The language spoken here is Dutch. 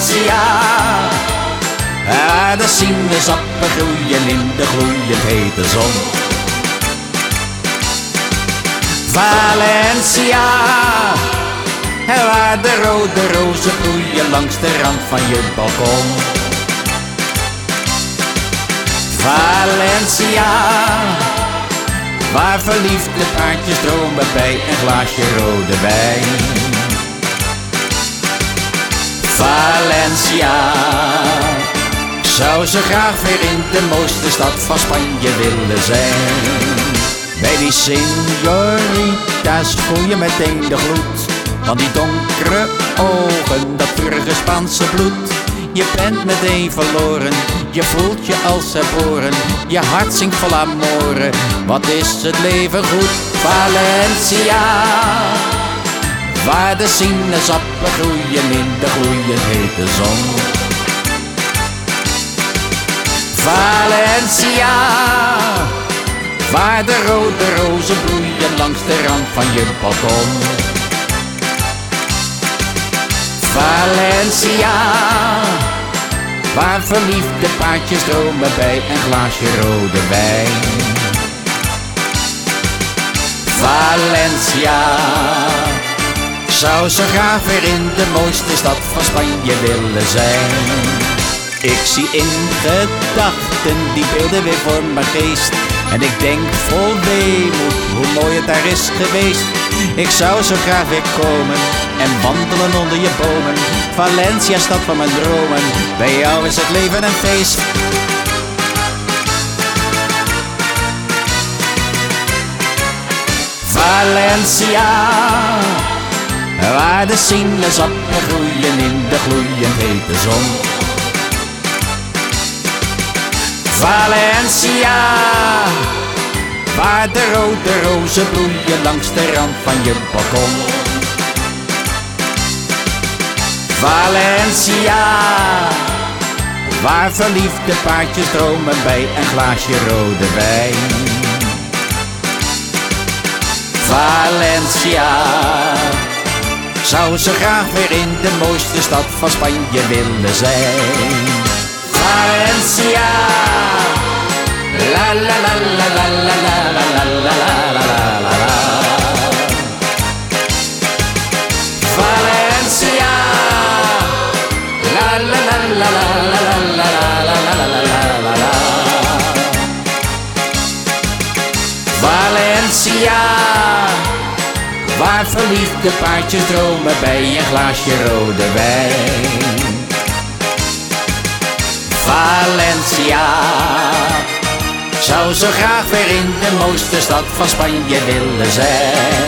Valencia, En eh, de sinaasappen groeien in de gloeiend hete zon. Valencia, eh, waar de rode rozen bloeien langs de rand van je balkon. Valencia, waar verliefde paardjes dromen bij een glaasje rode wijn. Valencia, zou ze graag weer in de mooiste stad van Spanje willen zijn. Bij die señoritas voel je meteen de gloed van die donkere ogen, dat purige Spaanse bloed. Je bent meteen verloren, je voelt je als herboren. Je hart zingt vol amore, wat is het leven goed? Valencia, waar de sinaasappen groeien in de gloeiend hete zon. Valencia, waar de rode rozen bloeien langs de rand van je balkon. Valencia, waar verliefde paardjes dromen bij een glaasje rode wijn. Valencia, zou zo graag weer in de mooiste stad van Spanje willen zijn. Ik zie in gedachten die beelden weer voor mijn geest. En ik denk vol weemoed hoe mooi het daar is geweest. Ik zou zo graag weer komen en wandelen onder je bomen. Valencia, stad van mijn dromen. Bij jou is het leven een feest. Valencia, waar de sinaasappen groeien in de gloeiend hete zon. Valencia, waar de rode rozen bloeien langs de rand van je balkon. Valencia, waar verliefde paardjes dromen bij een glaasje rode wijn. Valencia, zou ze graag weer in de mooiste stad van Spanje willen zijn. Valencia, la la la la la la. Verliefde paardjes dromen bij een glaasje rode wijn. Valencia, zou zo graag weer in de mooiste stad van Spanje willen zijn.